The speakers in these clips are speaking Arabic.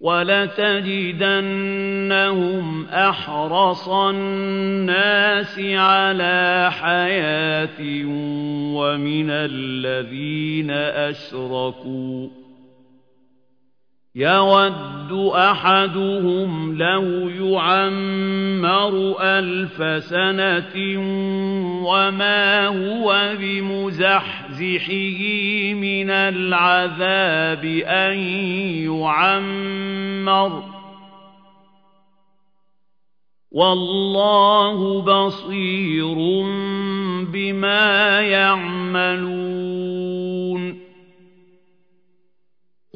وَلَتَجِدَنَّهُمْ أَحْرَصَ النَّاسِ عَلَىٰ حَيَاةٍ وَمِنَ الَّذِينَ أَشْرَكُوا ۚ. يَوَدُّ أَحَدُهُمْ لَوْ يُعَمَّرُ أَلْفَ سَنَةٍ وَمَا هُوَ بِمُزَحْزِحِهِ مِنَ الْعَذَابِ أَن يُعَمَّرَ ۗ وَاللَّهُ بَصِيرٌ بِمَا يَعْمَلُونَ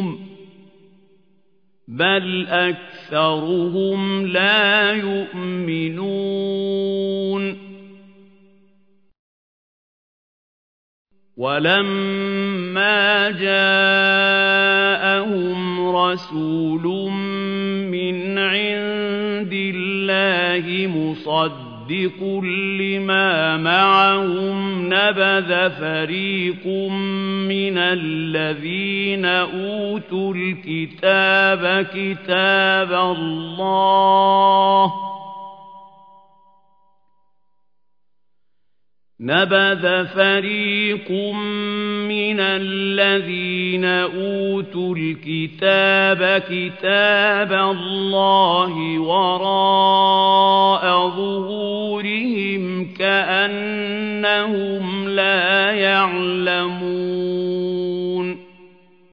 مِّنْهُم ۚ بَلْ أَكْثَرُهُمْ لَا يُؤْمِنُونَ وَلَمَّا جَاءَهُمْ رَسُولٌ مِّنْ عِندِ اللَّهِ مُصَدِّقٌ لِّمَا مَعَهُمْ نَبَذَ فَرِيقٌ مِّنَ الَّذِينَ أُوتُوا الْكِتَابَ كِتَابَ اللَّهِ نَبَذَ فَرِيقٌ مِّنَ الَّذِينَ أُوتُوا الْكِتَابَ كِتَابَ اللَّهِ وَرَاءَ ظُهُورِهِمْ كَأَنَّهُمْ لَا يَعْلَمُونَ.